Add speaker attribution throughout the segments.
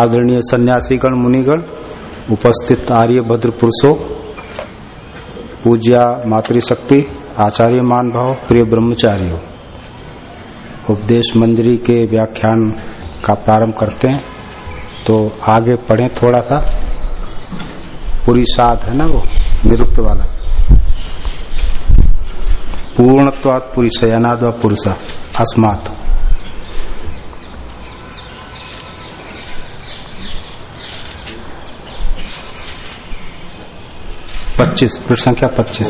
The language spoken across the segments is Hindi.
Speaker 1: आदरणीय सन्यासीगण, मुनिगण, उपस्थित आर्य भद्र पुरुषों, पूज्या मातृशक्ति, आचार्य मान भाव, प्रिय ब्रह्मचारियों, उपदेश मंजरी के व्याख्यान का प्रारंभ करते हैं। तो आगे पढ़े थोड़ा सा। पूरी साध है ना वो? निरुक्त वाला। पूर्णत्वात पुरी शयनाद व पुरुषा, अस्मात। पच्चीस पृष्ठ संख्या पच्चीस।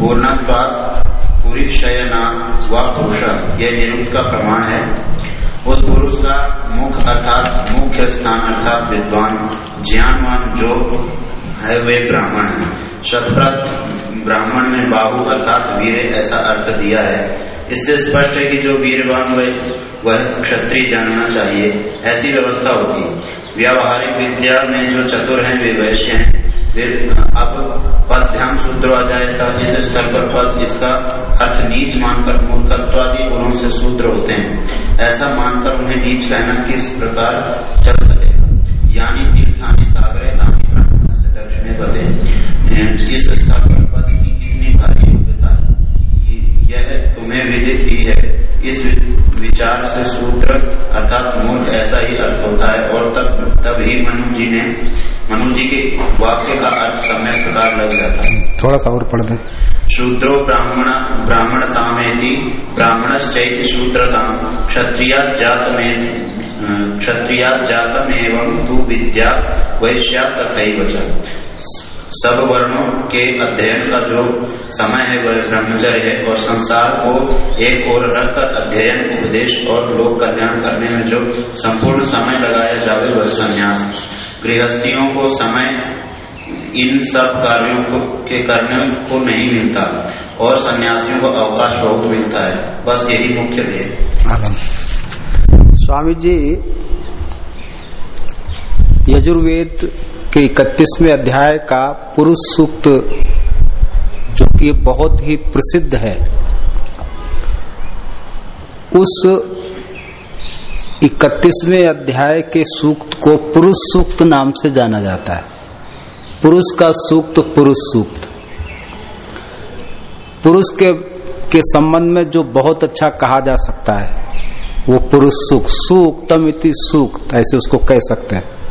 Speaker 2: पूर्णत्वात पूरी शयना व पुरुष यह निरुक्त का प्रमाण है। उस पुरुष का मुख अर्थात मुख्य स्थान अर्थात विद्वान, ज्ञानवान जो है, वे ब्राह्मण है। शतप्रत ब्राह्मण में बाहु अर्थात वीर ऐसा अर्थ दिया है। इससे स्पष्ट है कि जो वीरवान वह वह क्षत्रिय जानना चाहिए। ऐसी व्यवस्था होगी। व्यावहारिक विद्या में जो चतुर हैं, वे वैश्य हैं। अब ध्यान सूत्र आ जाएगा इस स्तर पर पद इसका अर्थ नीच मानकर, मूर्खत्वादि गुणों से सूत्र होते हैं, ऐसा मानकर उन्हें नीच कहना किस प्रकार चल सकेगा? यानी तीर्थानी सागरे नामी ब्राह्मण से दक्षिणे बदे इस स्तर पर पद की कितनी भारी योग्यता है? यह तुम्हें विदित ही है। इस विचार से सूत्र अर्थात मूर्ख ऐसा ही अर्थ होता है, और तब तब ही मनु जी ने मनु जी के वाक्य का अर्थ समय प्रकार लग जाता है।
Speaker 1: थोड़ा सा और पढ़ दें।
Speaker 2: शूद्रो ब्राह्मण ब्राह्मणता में ब्राह्मण चैत शूद्रताम क्षत्रिया जात में क्षत्रिया जातम एवं तू विद्या वैश्या तथा सब वर्णों के अध्ययन का जो समय है, वह ब्रह्मचर्य है और संसार को एक ओर रखकर अध्ययन, उपदेश और लोक कल्याण करने में जो संपूर्ण समय लगाया जावे, वह संन्यास गृहस्थियों को समय इन सब कार्यों को, के करने को नहीं मिलता और सन्यासियों को अवकाश बहुत मिलता है। बस यही मुख्य भेद
Speaker 1: स्वामी जी, यजुर्वेद के इकतीसवें अध्याय का पुरुष सूक्त, जो कि बहुत ही प्रसिद्ध है, उस इकतीसवें अध्याय के सूक्त को पुरुष सूक्त नाम से जाना जाता है। पुरुष का सूक्त पुरुष सूक्त। पुरुष के के संबंध में जो बहुत अच्छा कहा जा सकता है, वो पुरुष सूक्त सूक्तम इति सूक्त, ऐसे उसको कह सकते हैं।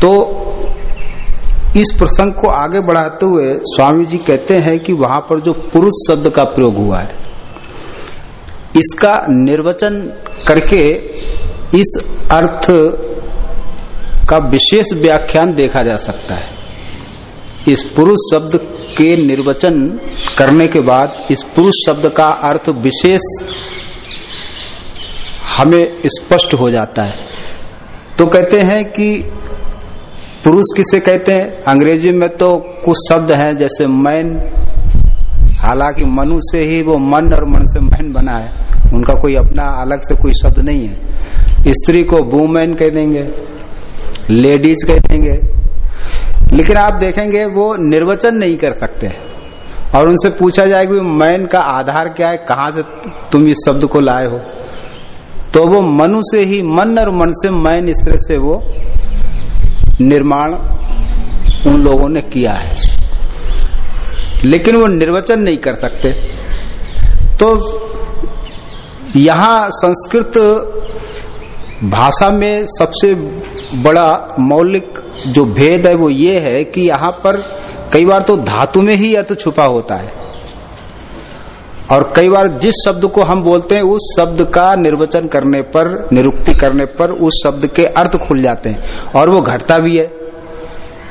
Speaker 1: तो इस प्रसंग को आगे बढ़ाते हुए स्वामी जी कहते हैं कि वहाँ पर जो पुरुष शब्द का प्रयोग हुआ है, इसका निर्वचन करके इस अर्थ का विशेष व्याख्यान देखा जा सकता है। इस पुरुष शब्द के निर्वचन करने के बाद इस पुरुष शब्द का अर्थ विशेष हमें स्पष्ट हो जाता है। तो कहते हैं कि पुरुष किसे कहते हैं? अंग्रेज़ी में तो कुछ शब्द हैं, जैसे मैन। हालाँकि मनु से ही वो मन और मन से मैन बना है। उनका कोई अपना अलग से कोई शब्द नहीं है। स्त्री को वुमेन कह देंगे, लेडीज़ कह देंगे। लेकिन आप देखेंगे, वो निर्वचन नहीं कर सकते। और उनसे पूछा जाए कि मैन का आधार क्या है? कहाँ से तुम इस शब्द को लाए हो? तो वो मनु से ही, मन और मन से मैन इस तरह से वो निर्माण उन लोगों ने किया है। लेकिन वो निर्वचन नहीं कर सकते। तो यहाँ संस्कृत भाषा में सबसे बड़ा मौलिक जो भेद है वो ये है कि यहाँ पर कई बार तो धातु में ही अर्थ छुपा होता है। और कई बार जिस शब्द को हम बोलते हैं उस शब्द का निर्वचन करने पर निरुक्ति करने पर उस शब्द के अर्थ खुल जाते हैं। और वो घटता भी है।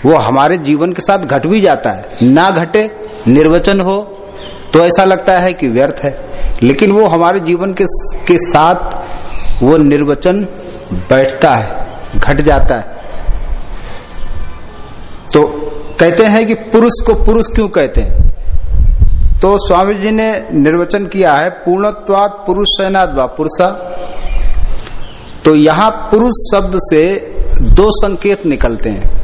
Speaker 1: वो हमारे जीवन के साथ घट भी जाता है। ना घटे निर्वचन हो तो ऐसा लगता है कि व्यर्थ है। लेकिन वो हमारे जीवन के, के साथ वो निर्वचन बैठता है घट जाता है। तो कहते हैं कि पुरुष को पुरुष क्यों कहते हैं? तो स्वामी जी ने निर्वचन किया है पूर्णत्वाद पुरुष शयनाद्वा पुरुषा। तो यहाँ पुरुष शब्द से दो संकेत निकलते हैं।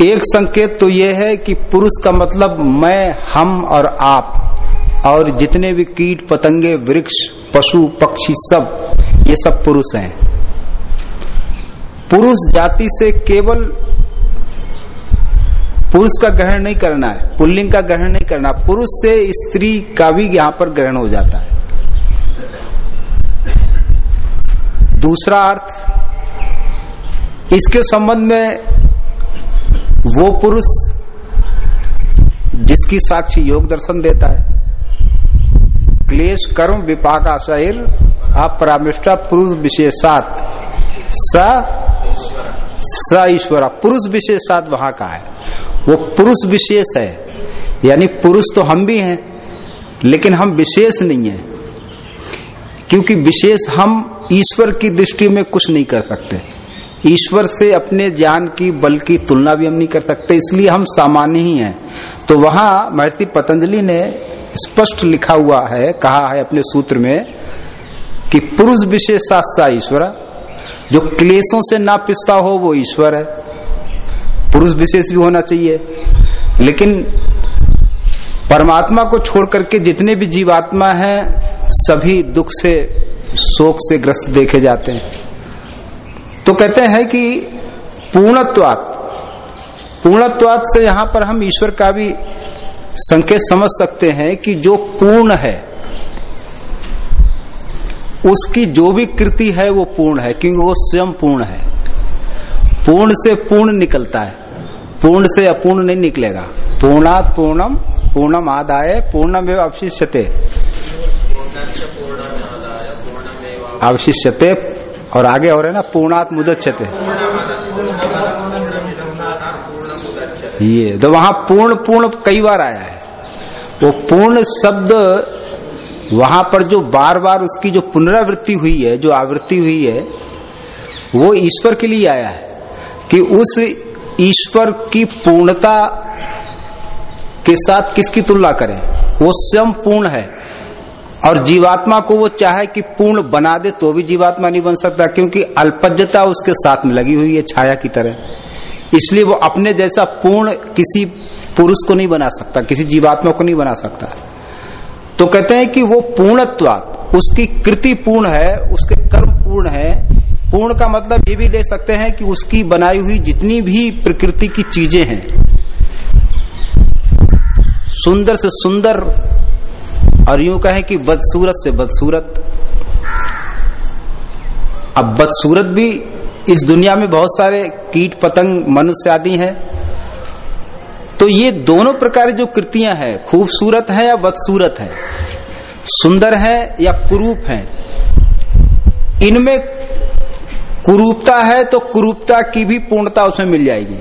Speaker 1: एक संकेत तो यह है कि पुरुष का मतलब मैं, हम और आप, और जितने भी कीट, पतंगे, वृक्ष, पशु, पक्षी सब, ये सब पुरुष हैं। पुरुष जाति से केवल पुरुष का ग्रहण नहीं करना है, पुल्लिंग का ग्रहण नहीं करना पुरुष से स्त्री का भी यहाँ पर ग्रहण हो जाता है। दूसरा अर्थ, इसके संबंध में वो पुरुष जिसकी साक्षी योग दर्शन देता है, क्लेश, कर्म, विपाक आशर अपरामिष्टा, पुरुष विशेषात, स स ईश्वर, पुरुष विशेषात वहाँ का है। वो पुरुष विशेष है। यानी पुरुष तो हम भी हैं, लेकिन हम विशेष नहीं है। क्योंकि विशेष हम ईश्वर की दृष्टि में कुछ नहीं कर सकते। ईश्वर से अपने ज्ञान की, बल की तुलना भी हम नहीं कर सकते, इसलिए हम सामान्य ही हैं। तो वहाँ महर्षि पतंजलि ने स्पष्ट लिखा हुआ है, कहा है अपने सूत्र में कि पुरुष विशेषा ईश्वर जो क्लेशों से ना पिसता हो, वो ईश्वर है। पुरुष विशेष भी होना चाहिए। लेकिन परमात्मा को छोड़ करके जितने भी जीवात्मा हैं, सभी दुख से, शोक से ग्रस्त देखे जाते हैं। तो कहते हैं कि पूर्णत्वात पूर्णत्वात से यहाँ पर हम ईश्वर का भी संकेत समझ सकते हैं कि जो पूर्ण है उसकी जो भी कृति है वो पूर्ण है, क्योंकि वो स्वयं पूर्ण है। पूर्ण से पूर्ण निकलता है। पूर्ण से अपूर्ण नहीं निकलेगा। पूर्णात पूर्णम पूर्णम आदाय पूर्णम एवं अवशिष्यते। अवशिष्यते, और आगे है ना, पूर्णात मुदच्छते। ये तो वहाँ पूर्ण पूर्ण कई बार आया है। वो पूर्ण शब्द वहाँ पर जो बार बार उसकी जो पुनरावृत्ति हुई है, जो आवृत्ति हुई है, वो ईश्वर के लिए आया है कि उस ईश्वर की पूर्णता के साथ किसकी तुलना करें? वो स्वयं पूर्ण है। और जीवात्मा को वो चाहे कि पूर्ण बना दे तो भी जीवात्मा नहीं बन सकता, क्योंकि अल्पज्यता उसके साथ में लगी हुई है छाया की तरह। इसलिए वो अपने जैसा पूर्ण किसी पुरुष को नहीं बना सकता, किसी जीवात्मा को नहीं बना सकता। तो कहते हैं कि वो पूर्णत्व, उसकी कृति पूर्ण है, उसके कर्म पूर्ण है। पूर्ण का मतलब ये भी ले सकते हैं कि उसकी बनाई हुई जितनी भी प्रकृति की चीज़ें हैं। सुंदर से सुंदर, और यूँ कहें कि बदसूरत से बदसूरत। अब बदसूरत भी इस दुनिया में बहुत सारे कीट, पतंग, मनुष्य आदि हैं। तो ये दोनों प्रकार जो कृतियाँ हैं, खूबसूरत है या बदसूरत है? सुंदर है या कुरूप है? इनमें कुरूपता है तो कुरूपता की भी पूर्णता उसमें मिल जाएगी।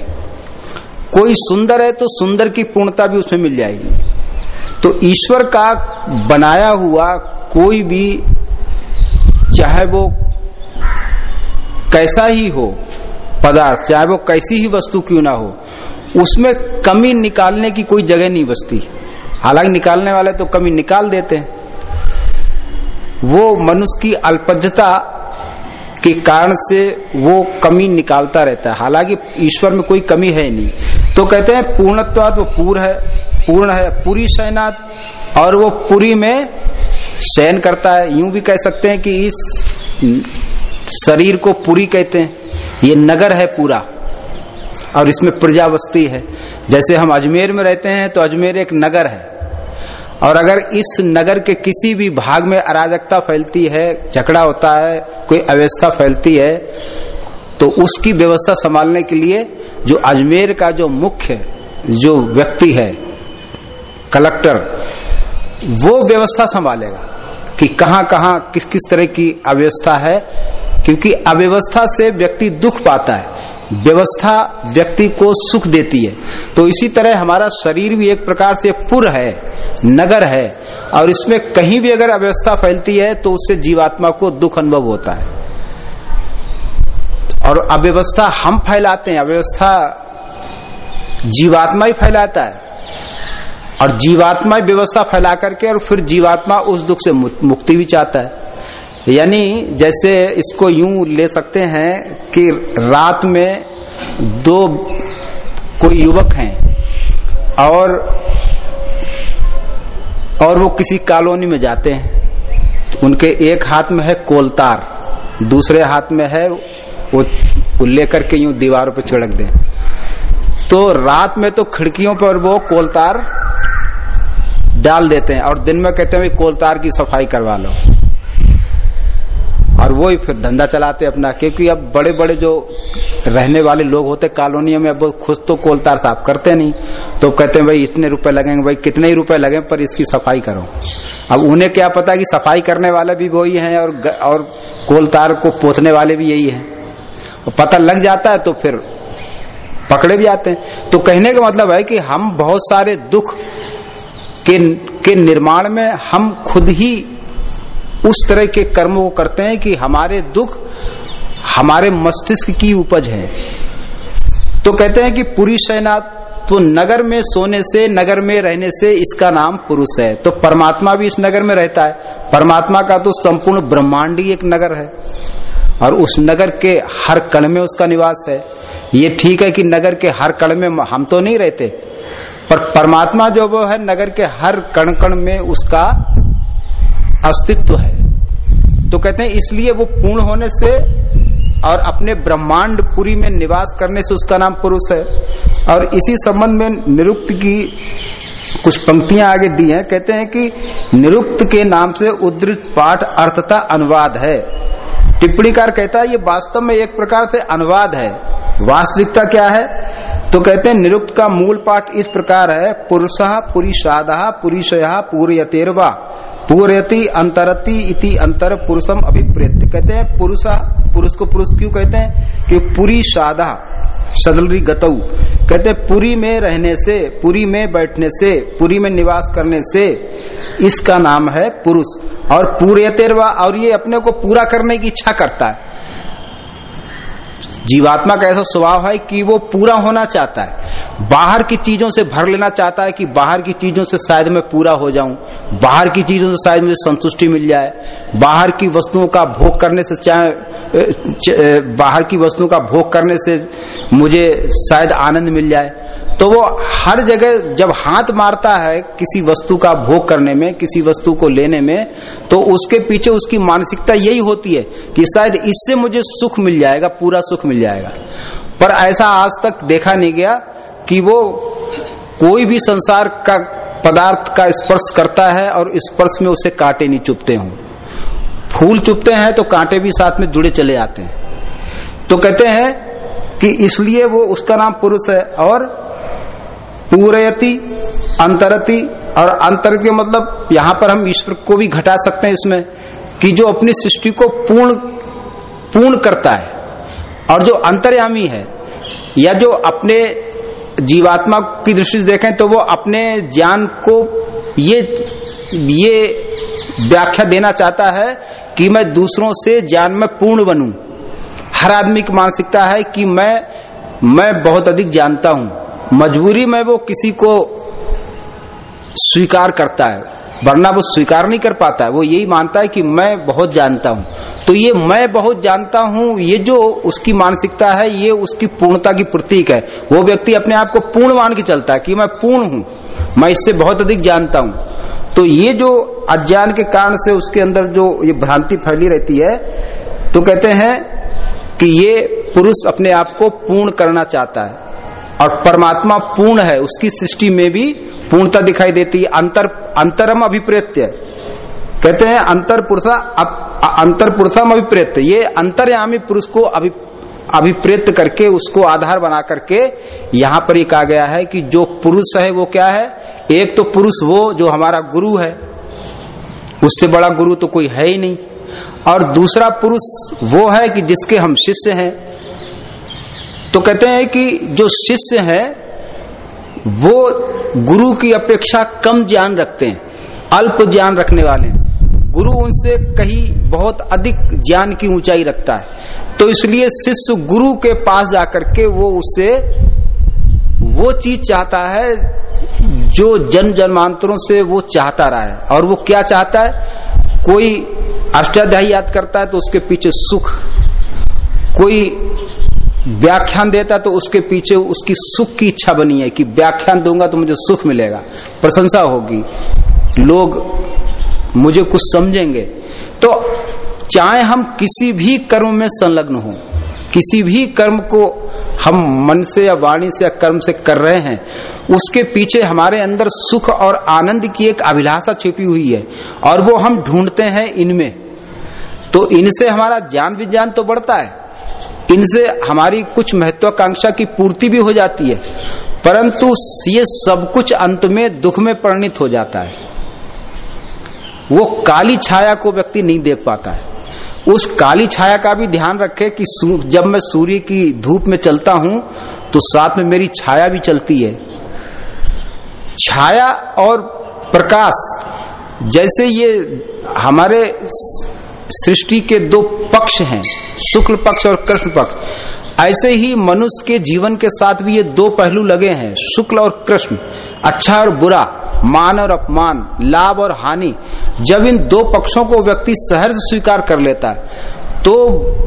Speaker 1: कोई सुंदर है तो सुंदर की पूर्णता भी उसमें मिल जाएगी। तो ईश्वर का बनाया हुआ कोई भी, चाहे वो कैसा ही हो पदार्थ, चाहे वो कैसी ही वस्तु क्यों ना हो उसमें कमी निकालने की कोई जगह नहीं बचती। हालाँकि निकालने वाले तो कमी निकाल देते हैं। वो मनुष्य की अल्पज्ञता के कारण से वो कमी निकालता रहता है। हालाँकि ईश्वर में कोई कमी है नहीं। तो कहते हैं पूर्णत्वाद वो पूर्ण है पूर्ण है, पूरी शयनाथ और वो पूरी में शयन करता है। यूँ भी कह सकते हैं कि इस शरीर को पूरी कहते हैं। ये नगर है पूरा। और इसमें प्रजावस्ती है। जैसे हम अजमेर में रहते हैं तो अजमेर एक नगर है। और अगर इस नगर के किसी भी भाग में अराजकता फैलती है, झगड़ा होता है, कोई अव्यवस्था फैलती है तो उसकी व्यवस्था संभालने के लिए जो अजमेर का जो मुख्य, जो व्यक्ति है, कलेक्टर, वो व्यवस्था संभालेगा कि कहाँ कहाँ किस किस तरह की अव्यवस्था है, क्योंकि अव्यवस्था से व्यक्ति दुख पाता है। व्यवस्था व्यक्ति को सुख देती है। तो इसी तरह हमारा शरीर भी एक प्रकार से पुर है, नगर है, और इसमें कहीं भी अगर अव्यवस्था फैलती है तो उससे जीवात्मा को दुख अनुभव होता है। और अव्यवस्था हम फैलाते हैं, अव्यवस्था जीवात्मा ही फैलाता है। और जीवात्मा व्यवस्था फैला करके, और फिर जीवात्मा उस दुख से मुक्ति भी चाहता है। यानी जैसे इसको यूँ ले सकते हैं कि रात में दो कोई युवक हैं और और वो किसी कॉलोनी में जाते हैं। उनके एक हाथ में है कोलतार दूसरे हाथ में है वो, लेकर के यूँ दीवारों पर छिड़क दें। तो रात में तो खिड़कियों पर वो कोलतार डाल देते हैं और दिन में कहते हैं कोलतार की सफ़ाई करवा लो। और वो ही फिर धंधा चलाते अपना क्योंकि अब बड़े बड़े जो रहने वाले लोग होते कॉलोनियों में अब खुद तो कोलतार साफ़ करते नहीं। तो कहते हैं भाई इतने रुपए लगेंगे भाई कितने ही रुपए लगे पर इसकी सफ़ाई करो। अब उन्हें क्या पता कि सफ़ाई करने वाले भी वही हैं और और कोलतार को पोतने वाले भी यही हैं। पता लग जाता है तो फिर पकड़े भी आते हैं। तो कहने का मतलब है कि हम बहुत सारे दुख के, के निर्माण में हम खुद ही उस तरह के कर्मों को करते हैं कि हमारे दुख हमारे मस्तिष्क की उपज है। तो कहते हैं कि पूरी शयनाथ तो नगर में सोने से, नगर में रहने से इसका नाम पुरुष है। तो परमात्मा भी इस नगर में रहता है। परमात्मा का तो संपूर्ण ब्रह्मांड ही एक नगर है। और उस नगर के हर कण में उसका निवास है। ये ठीक है कि नगर के हर कण में हम तो नहीं रहते, पर परमात्मा जो वो है, नगर के हर कण कण में उसका अस्तित्व है। तो कहते हैं, इसलिए वो पूर्ण होने से और अपने ब्रह्मांड पुरी में निवास करने से उसका नाम पुरुष है। और इसी संबंध में निरुक्त की कुछ पंक्तियाँ आगे दी हैं। कहते हैं कि निरुक्त के नाम से उद्धृत पाठ अर्थता अनुवाद है। टिप्पणीकार कहता है, ये वास्तव में एक प्रकार से अनुवाद है। वास्तविकता क्या है? तो कहते हैं, निरुक्त का मूल पाठ इस प्रकार है, पुरुष पुरीषाद पुरीषया पूर्यतेरवा। पूर्यति अंतरति इति अंतर पुरुषम अभिप्रेत कहते हैं पुरुषा, पुरुष को पुरुष क्यों कहते हैं? कि पुरी साधा सदलरी गतऊ कहते हैं पुरी में रहने से, पुरी में बैठने से, पुरी में निवास करने से इसका नाम है पुरुष। और पूर्यतेरवा, और ये अपने को पूरा करने की इच्छा करता है। जीवात्मा का ऐसा स्वभाव है कि वो पूरा होना चाहता है। बाहर की चीज़ों से भर लेना चाहता है कि बाहर की चीज़ों से शायद मैं पूरा हो जाऊँ। बाहर की चीज़ों से शायद मुझे संतुष्टि मिल जाए। बाहर की वस्तुओं का भोग करने से चाहे बाहर की वस्तुओं का भोग करने से मुझे शायद आनंद मिल जाए। तो वो हर जगह जब हाथ मारता है किसी वस्तु का भोग करने में, किसी वस्तु को लेने में तो उसके पीछे उसकी मानसिकता यही होती है कि शायद इससे मुझे सुख मिल जाएगा, पूरा सुख मिल जाएगा। पर ऐसा आज तक देखा नहीं गया कि वो कोई भी संसार का पदार्थ का स्पर्श करता है और स्पर्श में उसे कांटे नहीं चुपते हों। फूल चुपते हैं तो कांटे भी साथ में जुड़े चले आते हैं। तो कहते हैं कि इसलिए वो उसका नाम पुरुष है और पूरयति, अंतरति, और अंतरति मतलब यहाँ पर हम ईश्वर को भी घटा सकते हैं इसमें, कि जो अपनी सृष्टि को पूर्ण पूर्ण करता है, और जो अंतर्यामी है, या जो अपने जीवात्मा की दृष्टि से देखें तो वो अपने ज्ञान को ये ये व्याख्या देना चाहता है कि मैं दूसरों से ज्ञान में पूर्ण बनूं। हर आदमी की मानसिकता है कि मैं मैं बहुत अधिक जानता हूँ। मजबूरी में वो किसी को स्वीकार करता है, वरना वो स्वीकार नहीं कर पाता है। वो यही मानता है कि मैं बहुत जानता हूँ। तो ये मैं बहुत जानता हूँ, ये जो उसकी मानसिकता है, ये उसकी पूर्णता की प्रतीक है। वो व्यक्ति अपने आप को पूर्ण मान के चलता है कि मैं पूर्ण हूँ, मैं इससे बहुत अधिक जानता हूँ। तो ये जो अज्ञान के कारण से उसके अंदर जो ये भ्रांति फैली रहती है तो कहते हैं कि ये पुरुष अपने आप को पूर्ण करना चाहता है। और परमात्मा पूर्ण है, उसकी सृष्टि में भी पूर्णता दिखाई देती है, अंतर, अंतरम अभिप्रेत्य। कहते हैं अंतर पुरुषा अंतर पुरुषम अभिप्रेत्य। ये अंतर्यामी पुरुष को अभि अभिप्रेत करके, उसको आधार बना करके यहाँ पर ही कहा गया है कि जो पुरुष है वो क्या है? एक तो पुरुष वो जो हमारा गुरु है। उससे बड़ा गुरु तो कोई है ही नहीं। और दूसरा पुरुष वो है कि जिसके हम शिष्य हैं। तो कहते हैं कि जो शिष्य है, वो गुरु की अपेक्षा कम ज्ञान रखते हैं, अल्प ज्ञान रखने वाले हैं। गुरु उनसे कहीं बहुत अधिक ज्ञान की ऊंचाई रखता है। तो इसलिए शिष्य गुरु के पास जाकर के वो उससे वो चीज़ चाहता है जो जन जन्मांतरों से वो चाहता रहा है। और वो क्या चाहता है? कोई अष्टाध्यायी याद करता है तो उसके पीछे सुख, कोई व्याख्यान देता तो उसके पीछे उसकी सुख की इच्छा बनी है कि व्याख्यान दूँगा तो मुझे सुख मिलेगा। प्रशंसा होगी। लोग मुझे कुछ समझेंगे। तो चाहे हम किसी भी कर्म में संलग्न हो, किसी भी कर्म को हम मन से या वाणी से या कर्म से कर रहे हैं, उसके पीछे हमारे अंदर सुख और आनंद की एक अभिलाषा छिपी हुई है और वो हम ढूंढते हैं इनमें। तो इनसे हमारा ज्ञान विज्ञान तो बढ़ता है। इनसे हमारी कुछ महत्वाकांक्षा की पूर्ति भी हो जाती है, परंतु ये सब कुछ अंत में दुख में परिणित हो जाता है। वो काली छाया को व्यक्ति नहीं देख पाता है। उस काली छाया का भी ध्यान रखे कि जब मैं सूर्य की धूप में चलता हूँ तो साथ में मेरी छाया भी चलती है। छाया और प्रकाश, जैसे ये हमारे सृष्टि के दो पक्ष हैं, शुक्ल पक्ष और कृष्ण पक्ष। ऐसे ही मनुष्य के जीवन के साथ भी ये दो पहलू लगे हैं, शुक्ल और कृष्ण। अच्छा और बुरा, मान और अपमान, लाभ और हानि। जब इन दो पक्षों को व्यक्ति सहर्ष स्वीकार कर लेता है तो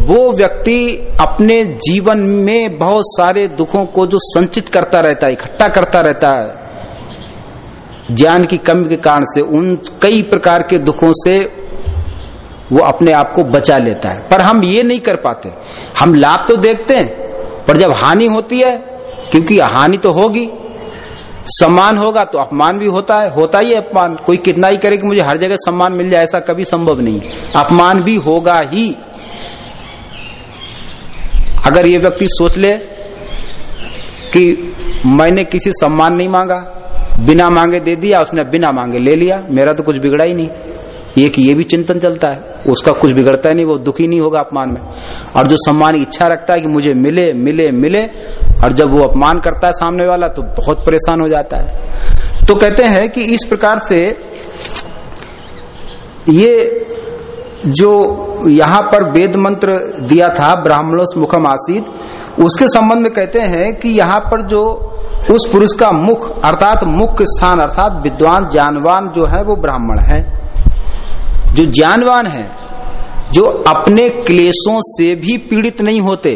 Speaker 1: वो व्यक्ति अपने जीवन में बहुत सारे दुखों को जो संचित करता रहता है, इकट्ठा करता रहता है, ज्ञान की कमी के कारण से, उन कई प्रकार के दुखों से वो अपने आप को बचा लेता है। पर हम ये नहीं कर पाते। हम लाभ तो देखते हैं, पर जब हानि होती है, क्योंकि हानि तो होगी। सम्मान होगा तो अपमान भी होता है, होता ही अपमान। कोई कितना ही करे कि मुझे हर जगह सम्मान मिल जाए, ऐसा कभी संभव नहीं। अपमान भी होगा ही। अगर ये व्यक्ति सोच ले कि मैंने किसी सम्मान नहीं मांगा, बिना मांगे दे दिया, उसने बिना मांगे ले लिया, मेरा तो कुछ बिगड़ा ही नहीं। एक ये भी चिंतन चलता है, उसका कुछ बिगड़ता है नहीं, वो दुखी नहीं होगा अपमान में। और जो सम्मान, इच्छा रखता है कि मुझे मिले मिले मिले, और जब वो अपमान करता है सामने वाला तो बहुत परेशान हो जाता है। तो कहते हैं कि इस प्रकार से ये जो यहाँ पर वेद मंत्र दिया था, ब्राह्मणों मुखम आसिद उसके संबंध में कहते हैं कि यहाँ पर जो उस पुरुष का मुख, अर्थात मुख्य स्थान, अर्थात विद्वान, ज्ञानवान जो है, वो ब्राह्मण है। जो ज्ञानवान है, जो अपने क्लेशों से भी पीड़ित नहीं होते,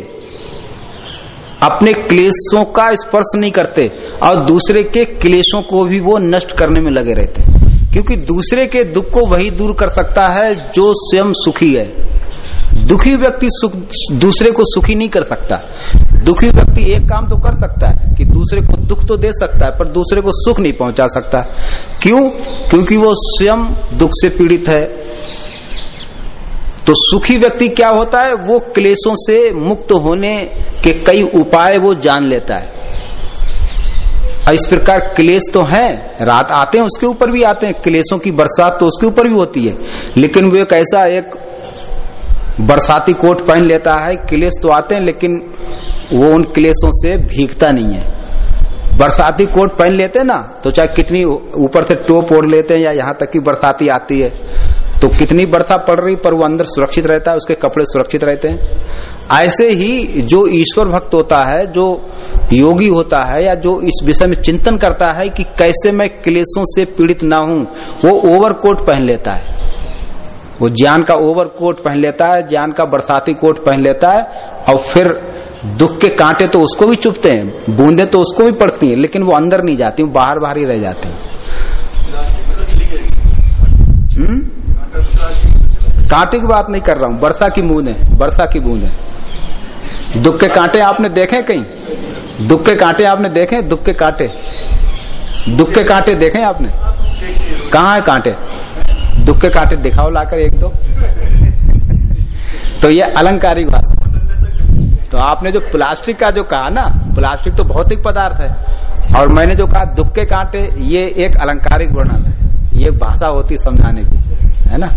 Speaker 1: अपने क्लेशों का स्पर्श नहीं करते, और दूसरे के क्लेशों को भी वो नष्ट करने में लगे रहते क्योंकि दूसरे के दुख को वही दूर कर सकता है जो स्वयं सुखी है। दुखी व्यक्ति सुख, दूसरे को सुखी नहीं कर सकता। दुखी व्यक्ति एक काम तो कर सकता है कि दूसरे को दुख तो दे सकता है, पर दूसरे को सुख नहीं पहुँचा सकता। क्यों? क्योंकि वो स्वयं दुख से पीड़ित है तो सुखी व्यक्ति क्या होता है? वो क्लेशों से मुक्त होने के कई उपाय वो जान लेता है। और इस प्रकार क्लेश तो है, रात आते हैं, उसके ऊपर भी आते हैं। क्लेशों की बरसात तो उसके ऊपर भी होती है। लेकिन वो एक ऐसा एक बरसाती कोट पहन लेता है, क्लेश तो आते हैं, लेकिन वो उन क्लेशों से भीगता नहीं है। बरसाती कोट पहन लेते ना तो चाहे कितनी ऊपर से टोप ओढ़ लेते हैं या यहाँ तक की बरसाती आती है तो कितनी बरसा पड़ रही पर वो अंदर सुरक्षित रहता है, उसके कपड़े सुरक्षित रहते हैं। ऐसे ही जो ईश्वर भक्त होता है, जो योगी होता है या जो इस विषय में चिंतन करता है कि कैसे मैं क्लेशों से पीड़ित ना हूँ, वो ओवर कोट पहन लेता है। वो ज्ञान का ओवर कोट पहन लेता है, ज्ञान का बरसाती कोट पहन लेता है, और फिर दुख के कांटे तो उसको भी चुपते हैं, बूंदे तो उसको भी पड़ती हैं, लेकिन वो अंदर नहीं जाती बाहर बाहर ही रह जाती हैं। कांटे की बात नहीं कर रहा हूँ वर्षा की बूंद है वर्षा की बूंद है। दुख के कांटे आपने देखे कहीं? दुख के कांटे आपने देखे? दुख के कांटे। दुख के कांटे देखे आपने? कहा है कांटे? दुख के कांटे दिखाओ लाकर एक दो। तो ये अलंकारिक भाषा। तो आपने जो प्लास्टिक का जो कहा ना, प्लास्टिक तो भौतिक पदार्थ है। और मैंने जो कहा, दुख के कांटे, ये एक अलंकारिक वर्णन है। ये भाषा होती समझाने की। है ना?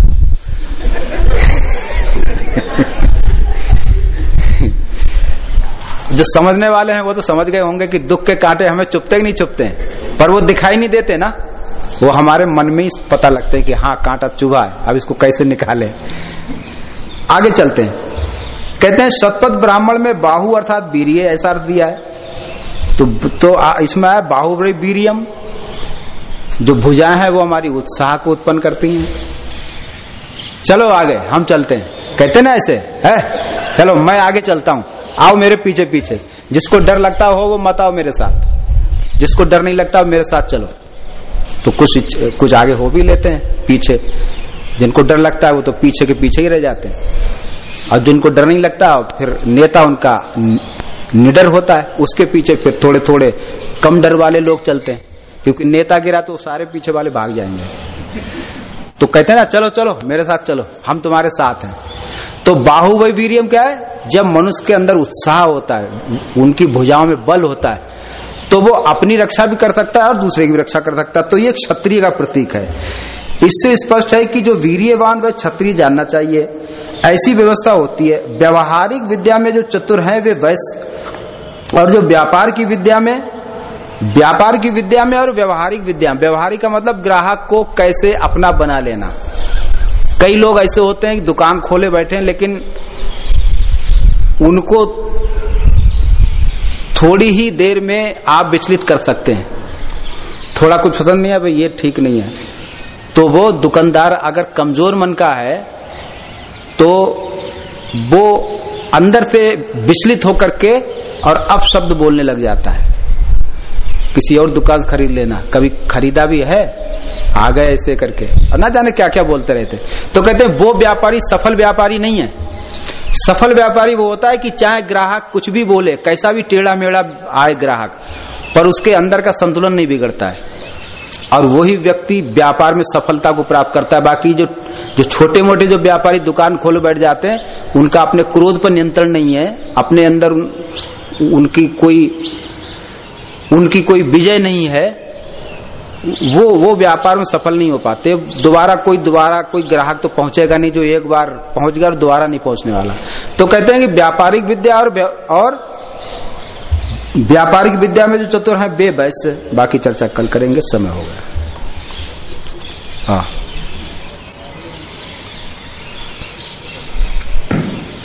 Speaker 1: जो समझने वाले हैं वो तो समझ गए होंगे कि दुख के कांटे हमें चुपते ही नहीं चुपते हैं। पर वो दिखाई नहीं देते ना वो हमारे मन में ही पता लगते हैं कि हाँ कांटा चुभा है अब इसको कैसे निकाले? आगे चलते हैं। कहते हैं शतपथ ब्राह्मण में बाहु अर्थात वीरिय ऐसा अर्थ दिया है। तो, तो इसमें है बाहुबड़ी बीरियम। जो भुजाएँ हैं वो हमारी उत्साह को उत्पन्न करती हैं। चलो आगे, हम चलते हैं। कहते ना ऐसे, है? चलो, मैं आगे चलता हूँ। आओ मेरे पीछे पीछे। जिसको डर लगता हो, वो मत आओ मेरे साथ। जिसको डर नहीं लगता, मेरे साथ चलो। तो कुछ कुछ आगे हो भी लेते हैं, पीछे। जिनको डर लगता है, वो तो पीछे के पीछे ही रह जाते हैं। और जिनको डर नहीं लगता, फिर नेता उनका निडर होता है, उसके पीछे फिर थोड़े थोड़े कम डर वाले लोग चलते हैं। क्योंकि नेता गिरा तो सारे पीछे वाले भाग जाएँगे। तो कहते हैं ना, चलो चलो, मेरे साथ चलो, हम तुम्हारे साथ हैं। तो बाहुवय वीरियम क्या है? जब मनुष्य के अंदर उत्साह होता है, उनकी भुजाओं में बल होता है तो वो अपनी रक्षा भी कर सकता है और दूसरे की भी रक्षा कर सकता है। तो ये क्षत्रिय का प्रतीक है। इससे स्पष्ट है कि जो वीरियवान, वह क्षत्रिय जानना चाहिए। ऐसी व्यवस्था होती है। व्यवहारिक विद्या में जो चतुर है, वे वैश्य और जो व्यापार की विद्या में व्यापार की विद्या में और व्यवहारिक विद्या व्यवहारिक का मतलब ग्राहक को कैसे अपना बना लेना। कई लोग ऐसे होते हैं कि दुकान खोले बैठे हैं, लेकिन उनको थोड़ी ही देर में आप विचलित कर सकते हैं। थोड़ा कुछ पसंद नहीं है, भाई, ये ठीक नहीं है। तो वो दुकानदार अगर कमज़ोर मन का है तो वो अंदर से विचलित होकर के और अपशब्द बोलने लग जाता है। किसी और दुकान खरीद लेना। कभी खरीदा भी है, आ गए ऐसे करके। और ना जाने क्या क्या बोलते रहते। तो कहते हैं, वो व्यापारी सफल व्यापारी नहीं है। सफल व्यापारी वो होता है कि चाहे ग्राहक कुछ भी बोले, कैसा भी टेढ़ा मेढ़ा आए ग्राहक, पर उसके अंदर का संतुलन नहीं बिगड़ता है। और वही व्यक्ति व्यापार में सफलता को प्राप्त करता है। बाकी जो जो छोटे मोटे जो व्यापारी दुकान खोल बैठ जाते हैं, उनका अपने क्रोध पर नियंत्रण नहीं है। अपने अंदर उनकी कोई उनकी कोई विजय नहीं है, वो वो व्यापार में सफल नहीं हो पाते। दोबारा कोई दोबारा कोई ग्राहक तो पहुंचेगा नहीं जो एक बार पहुँच गया और दोबारा नहीं पहुँचने वाला। तो कहते हैं कि व्यापारिक विद्या और और व्यापारिक विद्या में जो चतुर है, वे वैश्य बाकी चर्चा कल करेंगे, समय हो गया। हाँ।